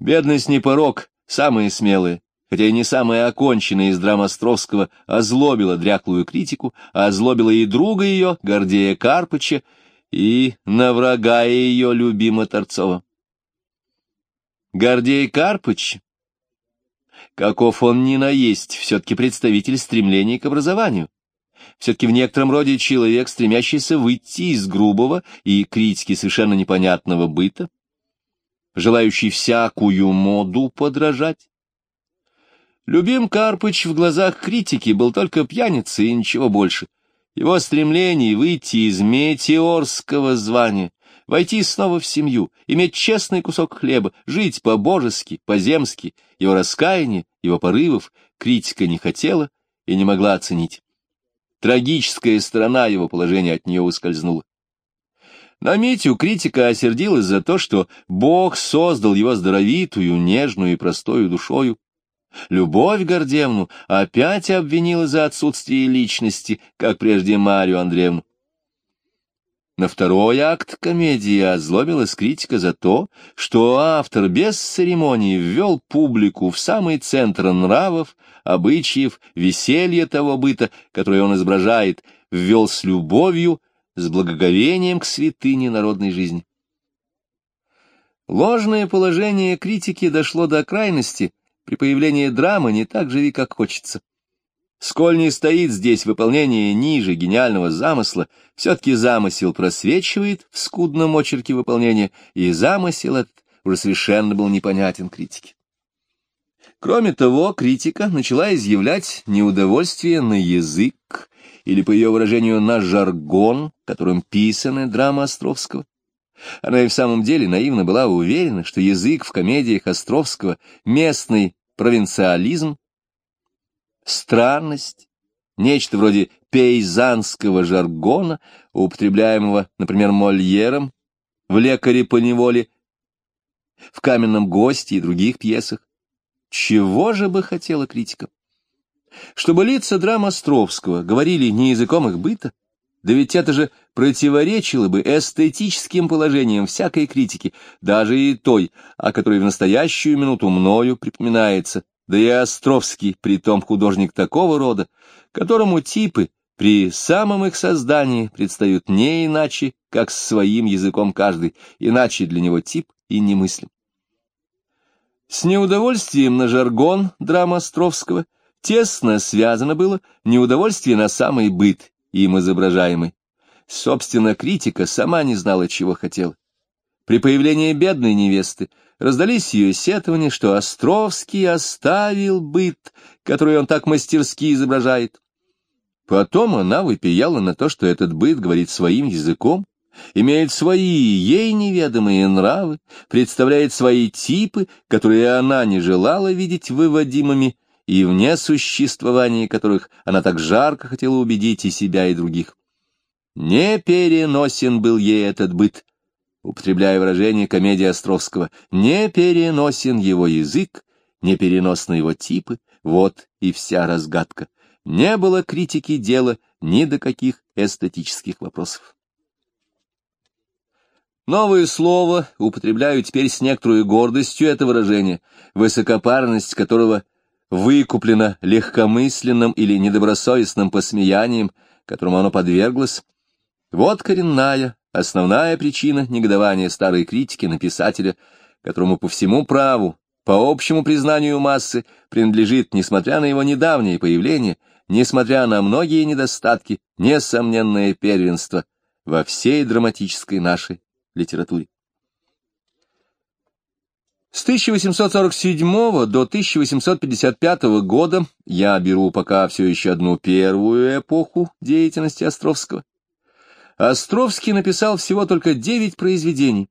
Бедность не порог, самые смелые, хотя и не самые оконченные из драм Островского, озлобила дряклую критику, а озлобила и друга ее, Гордея Карпыча, и на врага ее любима Торцова. Гордей Карпыч, каков он ни наесть, все-таки представитель стремлений к образованию, все-таки в некотором роде человек, стремящийся выйти из грубого и критики совершенно непонятного быта, желающий всякую моду подражать. Любим Карпыч в глазах критики был только пьяницей и ничего больше. Его стремление выйти из метеорского звания, войти снова в семью, иметь честный кусок хлеба, жить по-божески, по-земски, его раскаяние, его порывов критика не хотела и не могла оценить. Трагическая сторона его положения от нее ускользнула. На Митю критика осердилась за то, что Бог создал его здоровитую, нежную и простую душою, Любовь Гордевну опять обвинила за отсутствие личности, как прежде Марию Андреевну. На второй акт комедии озлобилась критика за то, что автор без церемонии ввел публику в самый центр нравов, обычаев, веселья того быта, которое он изображает, ввел с любовью, с благоговением к святыне народной жизни. Ложное положение критики дошло до крайности — при появлении драмы не так живи, как хочется. Сколь не стоит здесь выполнение ниже гениального замысла, все-таки замысел просвечивает в скудном очерке выполнения, и замысел этот уже совершенно был непонятен критике. Кроме того, критика начала изъявлять неудовольствие на язык, или, по ее выражению, на жаргон, которым писаны драма Островского. Она и в самом деле наивно была уверена, что язык в комедиях Островского — местный провинциализм, странность, нечто вроде пейзанского жаргона, употребляемого, например, Мольером, в «Лекаре по неволе», в «Каменном госте» и других пьесах. Чего же бы хотела критика? Чтобы лица драм Островского говорили не языком их быта, да ведь это же противоречило бы эстетическим положениям всякой критики, даже и той, о которой в настоящую минуту мною припоминается, да и Островский, притом художник такого рода, которому типы при самом их создании предстают не иначе, как своим языком каждый, иначе для него тип и немыслим. С неудовольствием на жаргон драма Островского тесно связано было неудовольствие на самый быт, им изображаемый. Собственно, критика сама не знала, чего хотела. При появлении бедной невесты раздались ее сетования, что Островский оставил быт, который он так мастерски изображает. Потом она выпияла на то, что этот быт говорит своим языком, имеет свои ей неведомые нравы, представляет свои типы, которые она не желала видеть выводимыми и вне существования которых она так жарко хотела убедить и себя, и других. Не переносен был ей этот быт, употребляя выражение комедии Островского, не переносен его язык, не переносны его типы, вот и вся разгадка. Не было критики дела ни до каких эстетических вопросов. Новое слово употребляю теперь с некоторой гордостью это выражение, высокопарность которого выкуплено легкомысленным или недобросовестным посмеянием, которому оно подверглось, вот коренная, основная причина негодования старой критики на писателя, которому по всему праву, по общему признанию массы, принадлежит, несмотря на его недавнее появление, несмотря на многие недостатки, несомненное первенство во всей драматической нашей литературе. С 1847 до 1855 года я беру пока все еще одну первую эпоху деятельности Островского. Островский написал всего только девять произведений.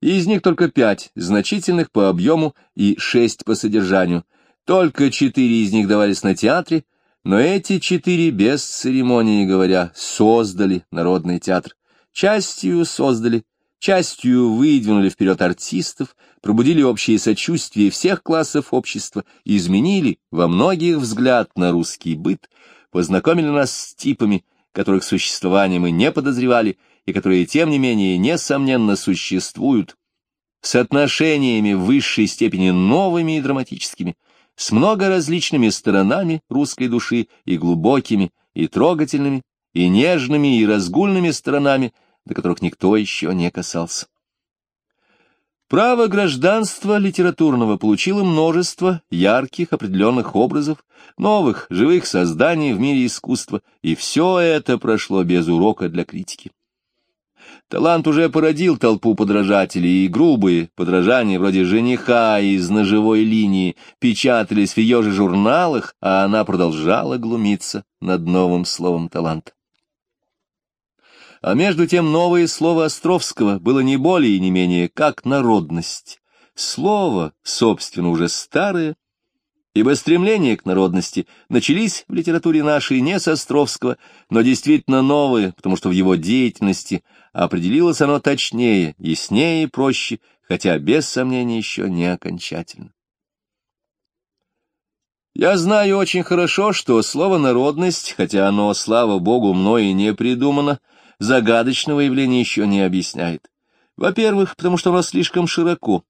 Из них только пять значительных по объему и шесть по содержанию. Только четыре из них давались на театре, но эти четыре, без церемонии говоря, создали Народный театр. Частью создали частью выдвинули вперед артистов, пробудили общее сочувствие всех классов общества, изменили во многих взгляд на русский быт, познакомили нас с типами, которых существование мы не подозревали и которые, тем не менее, несомненно существуют, с отношениями в высшей степени новыми и драматическими, с многоразличными сторонами русской души и глубокими, и трогательными, и нежными, и разгульными сторонами, до которых никто еще не касался. Право гражданства литературного получило множество ярких определенных образов, новых, живых созданий в мире искусства, и все это прошло без урока для критики. Талант уже породил толпу подражателей, и грубые подражания вроде жениха из ножевой линии печатались в ее же журналах, а она продолжала глумиться над новым словом таланта. А между тем новое слово Островского было не более и не менее как народность. Слово, собственно, уже старое, ибо стремления к народности начались в литературе нашей не с Островского, но действительно новые, потому что в его деятельности определилось оно точнее, яснее и проще, хотя без сомнения еще не окончательно. Я знаю очень хорошо, что слово «народность», хотя оно, слава богу, мной и не придумано, — загадочного явления еще не объясняет. Во-первых, потому что оно слишком широко,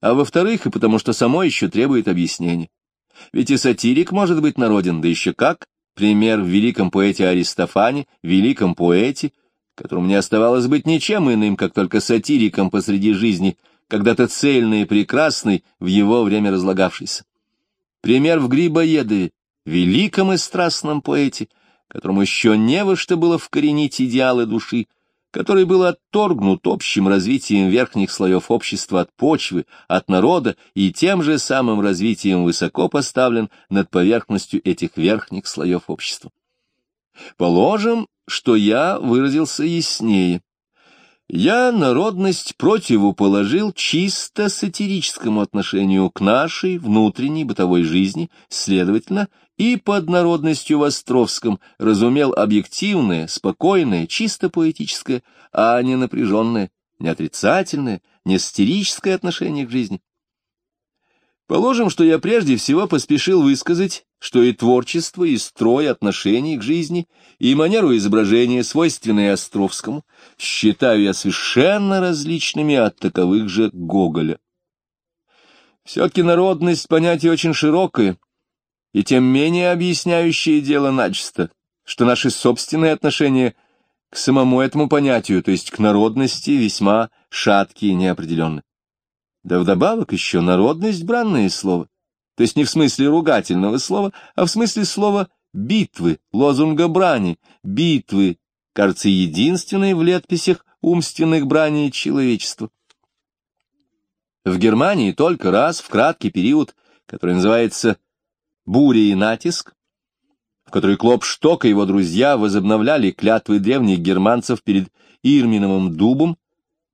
а во-вторых, и потому что само еще требует объяснения. Ведь и сатирик может быть народен, да еще как. Пример в великом поэте Аристофане, великом поэте, которому не оставалось быть ничем иным, как только сатириком посреди жизни, когда-то цельный и прекрасный, в его время разлагавшийся. Пример в Грибоедове, великом и страстном поэте, которому еще не во что было вкоренить идеалы души, который был отторгнут общим развитием верхних слоев общества от почвы, от народа и тем же самым развитием высоко поставлен над поверхностью этих верхних слоев общества. Положим, что я выразился яснее. Я народность противоположил чисто сатирическому отношению к нашей внутренней бытовой жизни, следовательно, и под народностью в Островском разумел объективное, спокойное, чисто поэтическое, а не напряженное, не отрицательное, не сатирическое отношение к жизни. Положим, что я прежде всего поспешил высказать, что и творчество, и строй отношений к жизни, и манеру изображения, свойственные Островскому, считаю я совершенно различными от таковых же Гоголя. Все-таки народность — понятие очень широкое, и тем менее объясняющее дело начисто, что наши собственные отношения к самому этому понятию, то есть к народности, весьма шаткие и неопределенны. Да вдобавок еще народность — бранное слово, то есть не в смысле ругательного слова, а в смысле слова битвы, лозунга брани, битвы, кажется, единственной в летописях умственных браней человечества. В Германии только раз в краткий период, который называется буря и натиск, в которой Клопшток и его друзья возобновляли клятвы древних германцев перед Ирминовым дубом,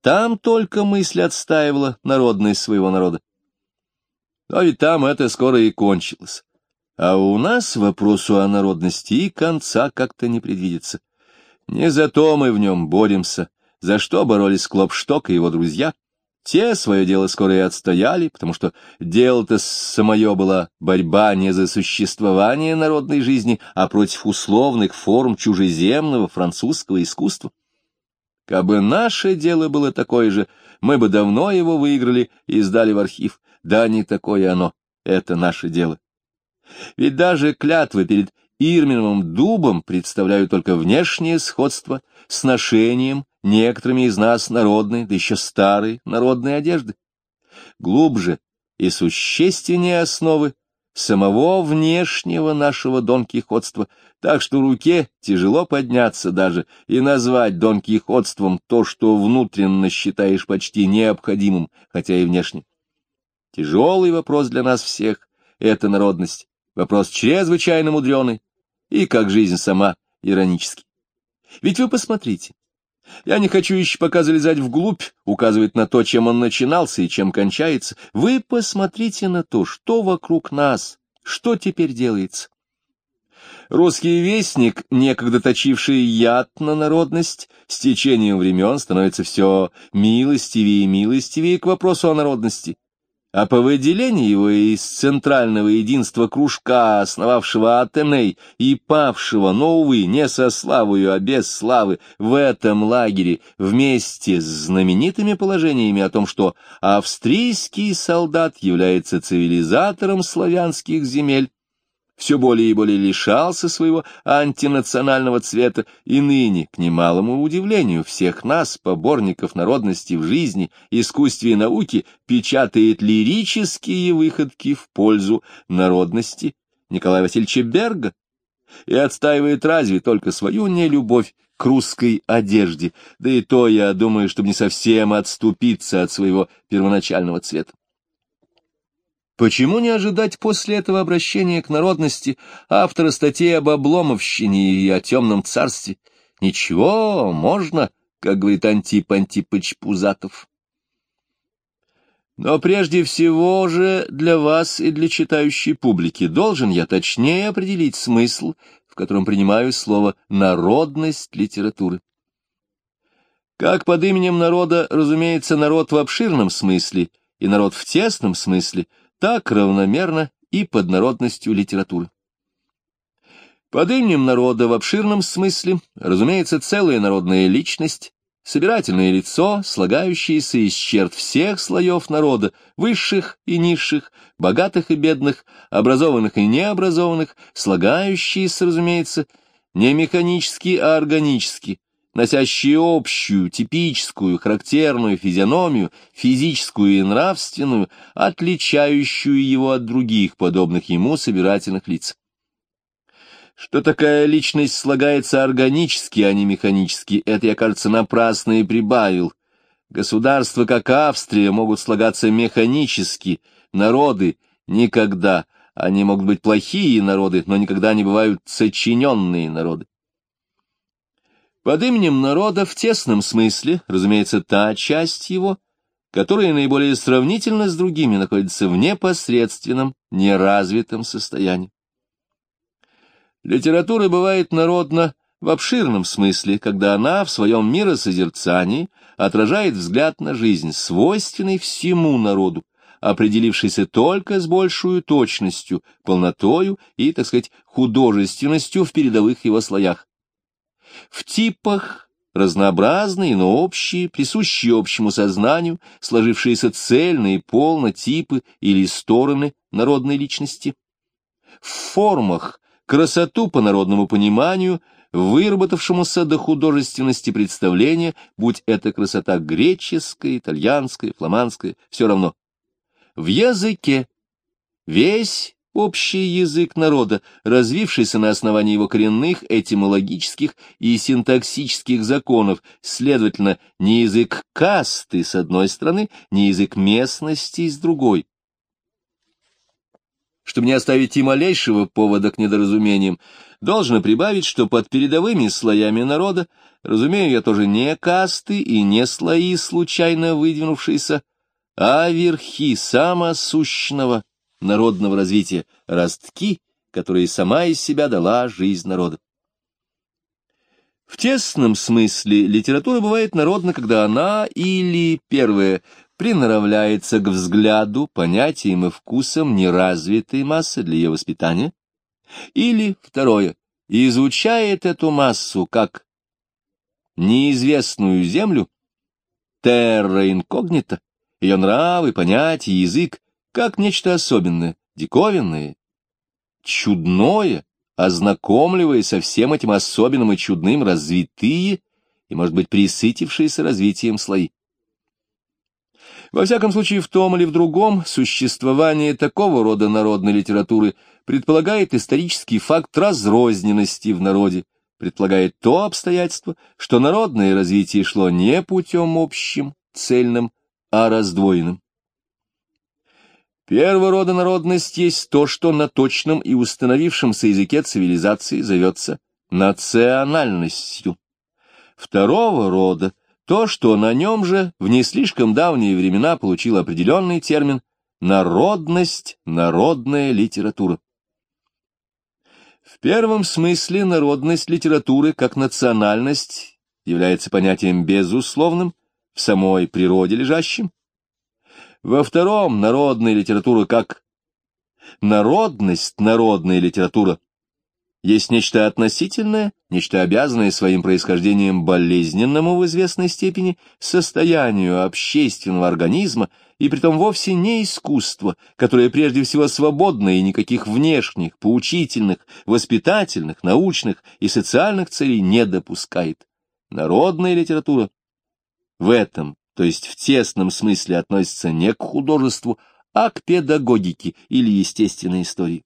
там только мысль отстаивала народность своего народа. Но ведь там это скоро и кончилось. А у нас вопросу о народности и конца как-то не предвидится. Не за то мы в нем боремся, за что боролись Клопшток и его друзья, те свое дело скоро и отстояли, потому что дело-то самое была борьба не за существование народной жизни, а против условных форм чужеземного французского искусства. Кабы наше дело было такое же, мы бы давно его выиграли и сдали в архив. Да не такое оно, это наше дело. Ведь даже клятвы перед Ирминовым дубом представляют только внешнее сходство с ношением некоторыми из нас народной, да еще старой народной одежды. Глубже и существеннее основы самого внешнего нашего донкихотства, так что руке тяжело подняться даже и назвать донкихотством то, что внутренно считаешь почти необходимым, хотя и внешне. Тяжелый вопрос для нас всех — это народность, вопрос чрезвычайно мудреный и, как жизнь сама, иронический. Ведь вы посмотрите, я не хочу еще пока залезать вглубь, указывать на то, чем он начинался и чем кончается. Вы посмотрите на то, что вокруг нас, что теперь делается. Русский вестник, некогда точивший яд на народность, с течением времен становится все милостивее и милостивее к вопросу о народности. а по выделению его из центрального единства кружка, основавшего Атеней и павшего, но, увы, не со славою, а без славы, в этом лагере, вместе с знаменитыми положениями о том, что австрийский солдат является цивилизатором славянских земель, все более и более лишался своего антинационального цвета, и ныне, к немалому удивлению всех нас, поборников народности в жизни, искусстве и науке, печатает лирические выходки в пользу народности Николая Васильевича Берга и отстаивает разве только свою нелюбовь к русской одежде, да и то, я думаю, чтобы не совсем отступиться от своего первоначального цвета. Почему не ожидать после этого обращения к народности автора статей об обломовщине и о темном царстве? Ничего, можно, как говорит Антип Антипыч Пузатов. Но прежде всего же для вас и для читающей публики должен я точнее определить смысл, в котором принимаю слово «народность литературы». Как под именем народа, разумеется, народ в обширном смысле и народ в тесном смысле – так равномерно и под народностью литературы. Под именем народа в обширном смысле, разумеется, целая народная личность, собирательное лицо, слагающееся из черт всех слоев народа, высших и низших, богатых и бедных, образованных и необразованных, слагающееся, разумеется, не механически, а органически, носящие общую, типическую, характерную физиономию, физическую и нравственную, отличающую его от других, подобных ему собирательных лиц. Что такая личность слагается органически, а не механически, это я, кажется, напрасно и прибавил. Государства, как Австрия, могут слагаться механически, народы — никогда. Они могут быть плохие народы, но никогда не бывают сочиненные народы. Под именем народа в тесном смысле, разумеется, та часть его, которая наиболее сравнительно с другими находится в непосредственном, неразвитом состоянии. Литература бывает народна в обширном смысле, когда она в своем миросозерцании отражает взгляд на жизнь, свойственный всему народу, определившийся только с большую точностью, полнотою и, так сказать, художественностью в передовых его слоях, в типах разнообразные, но общие, присущие общему сознанию, сложившиеся цельные, полно типы или стороны народной личности. В формах красоту по народному пониманию, выработавшемуся до художественности представления, будь это красота греческая, итальянская, фламандская, все равно. В языке весь общий язык народа, развившийся на основании его коренных этимологических и синтаксических законов, следовательно, не язык касты с одной стороны, не язык местности с другой. Чтобы не оставить и малейшего повода к недоразумениям, должно прибавить, что под передовыми слоями народа, разумею я тоже не касты и не слои, случайно выдвинувшиеся, а верхи самосущного народного развития, ростки, которые сама из себя дала жизнь народа. В тесном смысле литература бывает народна, когда она или, первое, приноравляется к взгляду, понятиям и вкусам неразвитой массы для ее воспитания, или, второе, изучает эту массу как неизвестную землю, терра инкогнита, ее нравы, понятия, язык, как нечто особенное, диковинное, чудное, ознакомливая со всем этим особенным и чудным развитые и, может быть, присытившиеся развитием слои. Во всяком случае, в том или в другом существование такого рода народной литературы предполагает исторический факт разрозненности в народе, предполагает то обстоятельство, что народное развитие шло не путем общим, цельным, а раздвоенным. Первого рода народность есть то, что на точном и установившемся языке цивилизации зовется национальностью. Второго рода — то, что на нем же в не слишком давние времена получил определенный термин «народность», «народная литература». В первом смысле народность литературы как национальность является понятием безусловным, в самой природе лежащим, Во втором — народная литература как народность, народная литература есть нечто относительное, нечто обязанное своим происхождением болезненному в известной степени состоянию общественного организма, и притом вовсе не искусство, которое прежде всего свободно и никаких внешних, поучительных, воспитательных, научных и социальных целей не допускает. Народная литература в этом, то есть в тесном смысле, относится не к художеству, а к педагогике или естественной истории.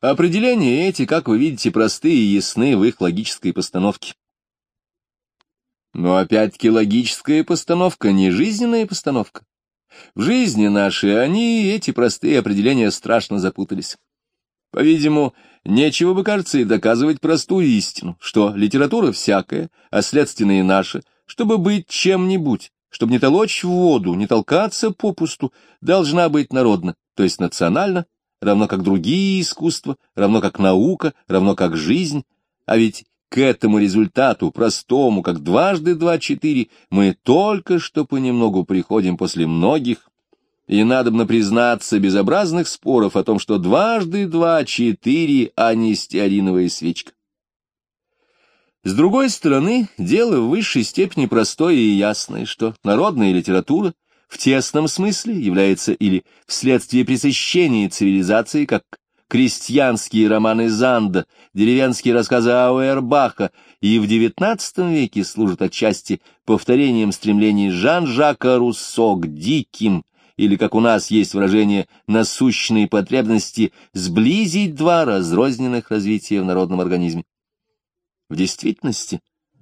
Определения эти, как вы видите, простые и ясны в их логической постановке. Но опять-таки логическая постановка не жизненная постановка. В жизни нашей они, эти простые определения, страшно запутались. По-видимому, нечего бы, кажется, и доказывать простую истину, что литература всякая, а следственно и наша, чтобы быть чем-нибудь, чтобы не толочь в воду, не толкаться попусту, должна быть народна, то есть национально, равно как другие искусства, равно как наука, равно как жизнь, а ведь к этому результату, простому, как дважды два четыре, мы только что понемногу приходим после многих, и надобно признаться безобразных споров о том, что дважды два четыре, а не стеариновая свечка. С другой стороны, дело в высшей степени простое и ясное, что народная литература — в тесном смысле является или вследствие пресыщения цивилизации, как крестьянские романы Занда, деревенские рассказы Ауэрбаха, и в XIX веке служат отчасти повторением стремлений Жан-Жака Руссо к диким, или, как у нас есть выражение, насущные потребности сблизить два разрозненных развития в народном организме. В действительности,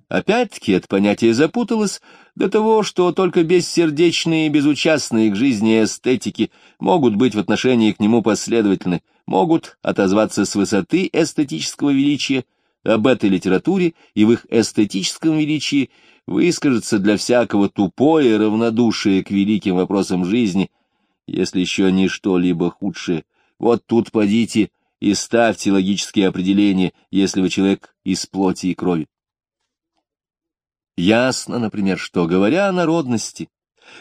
Опять-таки это понятие запуталось до того, что только бессердечные и безучастные к жизни эстетики могут быть в отношении к нему последовательны, могут отозваться с высоты эстетического величия об этой литературе и в их эстетическом величии выскажется для всякого тупое равнодушие к великим вопросам жизни, если еще не что-либо худшее. Вот тут подите и ставьте логические определения, если вы человек из плоти и крови. Ясно, например, что, говоря о народности,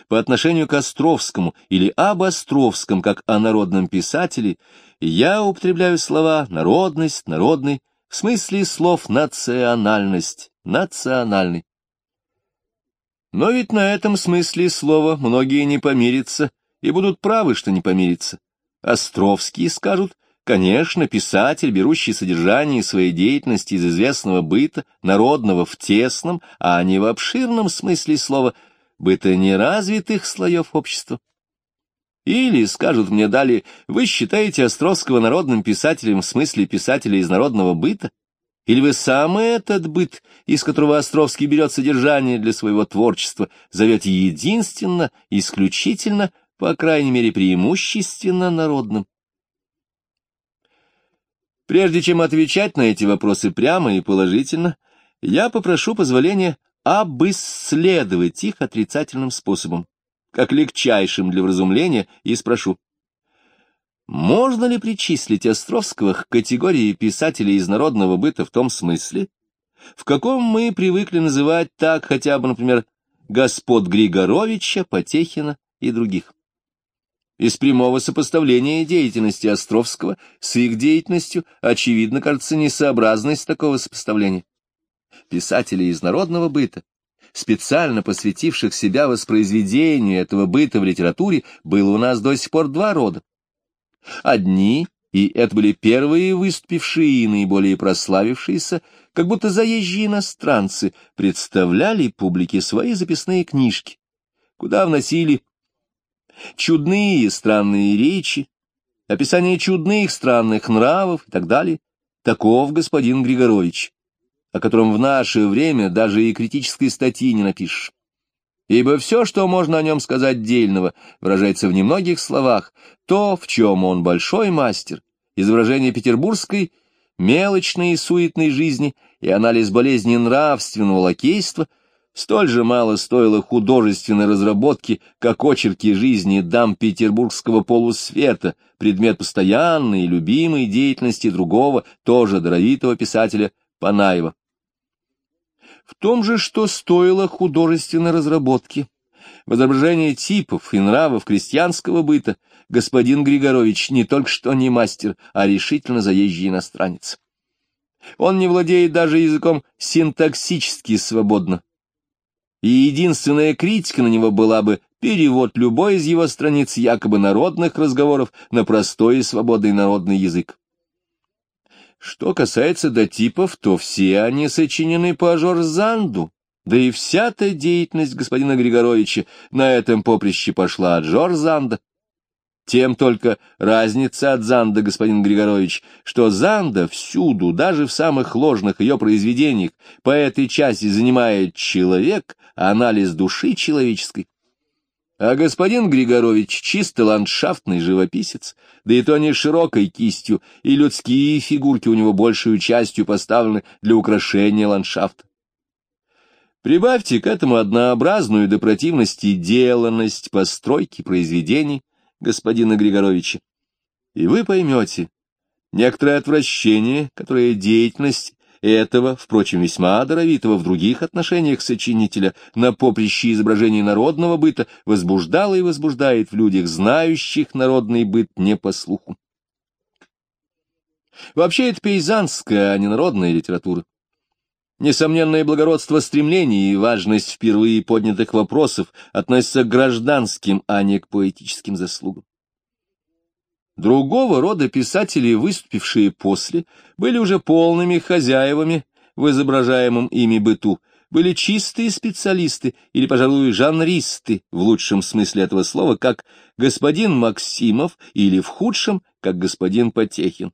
по отношению к Островскому или об Островском, как о народном писателе, я употребляю слова «народность», «народный», в смысле слов «национальность», «национальный». Но ведь на этом смысле слова многие не помирятся и будут правы, что не помирятся. Островские скажут, Конечно, писатель, берущий содержание своей деятельности из известного быта, народного в тесном, а не в обширном смысле слова, быта неразвитых слоев общества. Или, скажут мне далее, вы считаете Островского народным писателем в смысле писателя из народного быта? Или вы сам этот быт, из которого Островский берет содержание для своего творчества, зовете единственно, исключительно, по крайней мере преимущественно народным? Прежде чем отвечать на эти вопросы прямо и положительно, я попрошу позволения обысследовать их отрицательным способом, как легчайшим для вразумления, и спрошу, можно ли причислить Островского к категории писателей из народного быта в том смысле, в каком мы привыкли называть так хотя бы, например, господ Григоровича, Потехина и других? Из прямого сопоставления деятельности Островского с их деятельностью очевидно кажется несообразность такого сопоставления. Писатели из народного быта, специально посвятивших себя воспроизведению этого быта в литературе, было у нас до сих пор два рода. Одни, и это были первые выступившие и наиболее прославившиеся, как будто заезжие иностранцы, представляли публике свои записные книжки, куда вносили чудные странные речи, описание чудных странных нравов и так далее. Таков господин Григорович, о котором в наше время даже и критической статьи не напишешь. Ибо все, что можно о нем сказать дельного, выражается в немногих словах, то, в чем он большой мастер, изображение петербургской мелочной и суетной жизни и анализ болезни нравственного лакейства — Столь же мало стоило художественной разработки, как очерки жизни дам петербургского полусвета, предмет постоянной и любимой деятельности другого, тоже даровитого писателя Панаева. В том же, что стоило художественной разработки, В изображении типов и нравов крестьянского быта господин Григорович не только что не мастер, а решительно заезжий иностранец. Он не владеет даже языком синтаксически свободно. И единственная критика на него была бы перевод любой из его страниц якобы народных разговоров на простой и свободный народный язык. Что касается дотипов, то все они сочинены по Жорзанду, да и вся-то деятельность господина Григоровича на этом поприще пошла от Жорзанда. Тем только разница от Занда, господин Григорович, что Занда всюду, даже в самых ложных ее произведениях, по этой части занимает человек, анализ души человеческой. А господин Григорович чисто ландшафтный живописец, да и то не широкой кистью, и людские фигурки у него большую частью поставлены для украшения ландшафта. Прибавьте к этому однообразную до противности деланность постройки произведений, господина Григоровича, и вы поймете некоторое отвращение, которое деятельность этого, впрочем, весьма даровитого в других отношениях сочинителя на поприще изображений народного быта возбуждало и возбуждает в людях, знающих народный быт не по слуху. Вообще это пейзанская, а не народная литература. Несомненное благородство стремлений и важность впервые поднятых вопросов относятся к гражданским, а не к поэтическим заслугам. Другого рода писатели, выступившие после, были уже полными хозяевами в изображаемом ими быту, были чистые специалисты или, пожалуй, жанристы в лучшем смысле этого слова, как господин Максимов или в худшем, как господин Потехин.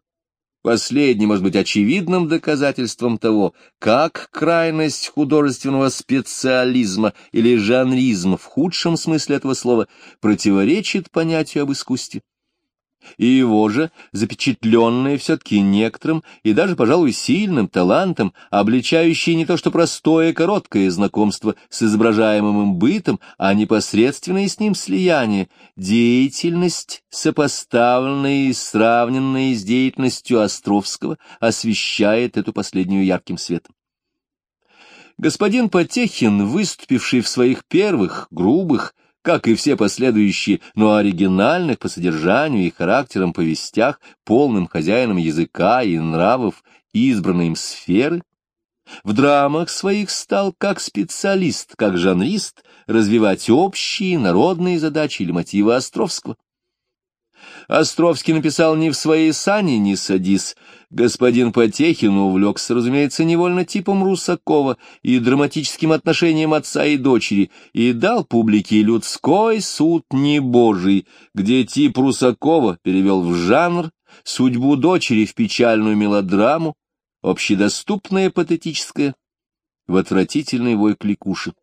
Последний может быть очевидным доказательством того, как крайность художественного специализма или жанризма в худшем смысле этого слова противоречит понятию об искусстве и его же, запечатленные все-таки некоторым и даже, пожалуй, сильным талантом, обличающие не то что простое короткое знакомство с изображаемым им бытом, а непосредственное с ним слияние, деятельность, сопоставленная и сравненная с деятельностью Островского, освещает эту последнюю ярким светом. Господин Потехин, выступивший в своих первых, грубых, как и все последующие, но оригинальных по содержанию и характерам повестях, полным хозяином языка и нравов избранной им сферы, в драмах своих стал как специалист, как жанрист развивать общие народные задачи или мотивы Островского. Островский написал не в своей сане «Не садись». Господин Потехин увлекся, разумеется, невольно типом Русакова и драматическим отношением отца и дочери, и дал публике людской суд не божий, где тип Русакова перевел в жанр, судьбу дочери в печальную мелодраму, общедоступное патетическое, в отвратительный вой кликуши.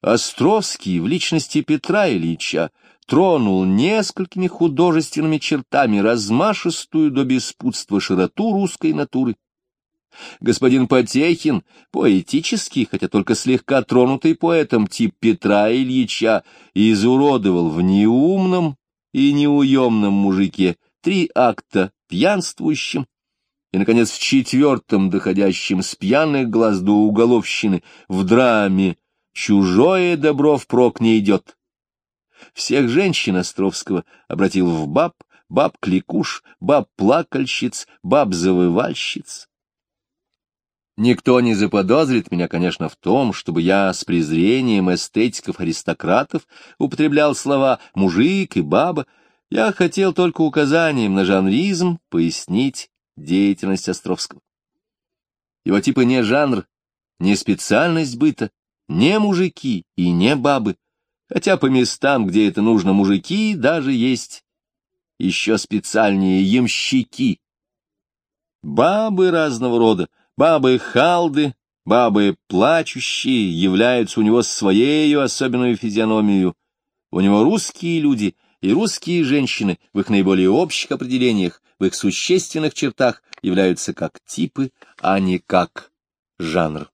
Островский в личности Петра Ильича тронул несколькими художественными чертами размашистую до беспутства широту русской натуры. Господин Потехин, поэтический, хотя только слегка тронутый поэтом тип Петра Ильича, изуродовал в неумном и неуемном мужике три акта пьянствующим, и, наконец, в четвертом, доходящем с пьяных глаз до уголовщины, в драме «Чужое добро впрок не идет», всех женщин Островского обратил в баб, баб-кликуш, баб-плакальщиц, баб-завывальщиц. Никто не заподозрит меня, конечно, в том, чтобы я с презрением эстетиков-аристократов употреблял слова «мужик» и «баба». Я хотел только указанием на жанризм пояснить деятельность Островского. Его типа не жанр, не специальность быта, не мужики и не бабы, хотя по местам, где это нужно, мужики даже есть еще специальнее ямщики. Бабы разного рода, бабы-халды, бабы плачущие, являются у него своею особенную физиономию. У него русские люди и русские женщины в их наиболее общих определениях, в их существенных чертах являются как типы, а не как жанр.